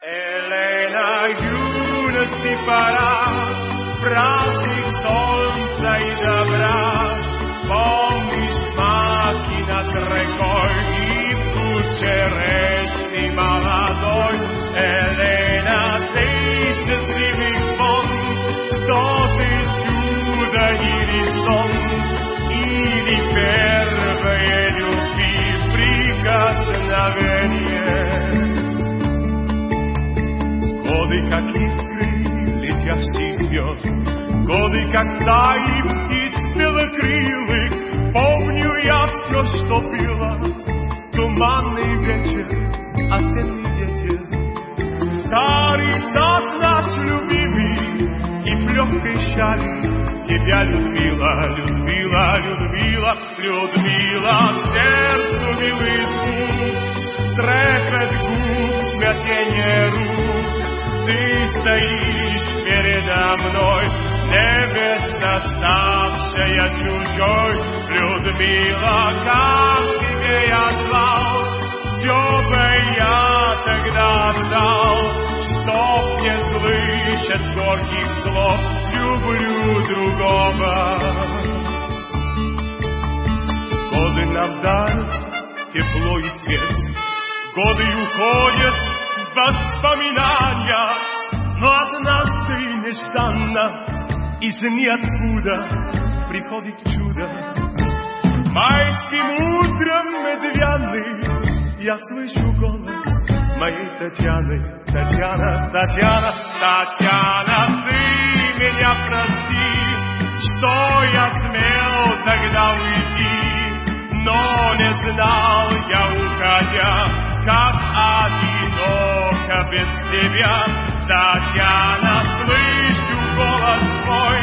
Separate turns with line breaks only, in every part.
Elena Junes ti farà pratik solca i dobra, pomniš maki nad rekoj i pućerešni maladoj. Elena, te će skrivih zvon, kdo ti čuda ili son, ili perve je ljubi prikaz na veni. Годы, как искры летящих звезд, Годы, как стаи птиц белокрылых, Помню я все, что было, Туманный вечер, осенний ветер, Старый сад наш любимый, И в легкой шали Тебя Людмила, Людмила, Людмила, Людмила, Сердцу милый звук, Трепет губ, смятение рук, ты стоишь передо мной, Небесно ставшая чужой, Людмила, как тебе я звал, Все бы я тогда отдал, Чтоб не слышать горьких слов, Люблю другого. Годы нам дарят тепло и свет, Годы уходят воспоминания, но однажды нежданно из ниоткуда приходит чудо. Майским утром медвяный я слышу голос моей Татьяны. Татьяна, Татьяна, Татьяна, ты меня прости, что я смел тогда уйти, но не знал я, уходя, как без тебя. Татьяна, слышу голос твой,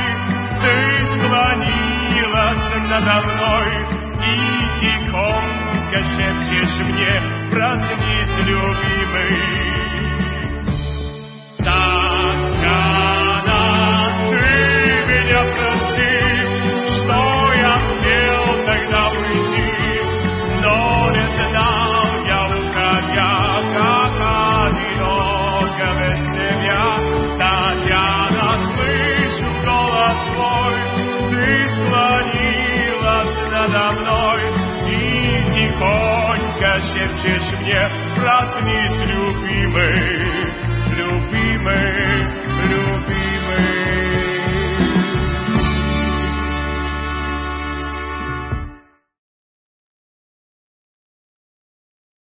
ты склонилась надо мной и тихонько шепчешь мне, проснись, шепчешь мне, проснись, любимый, любимый.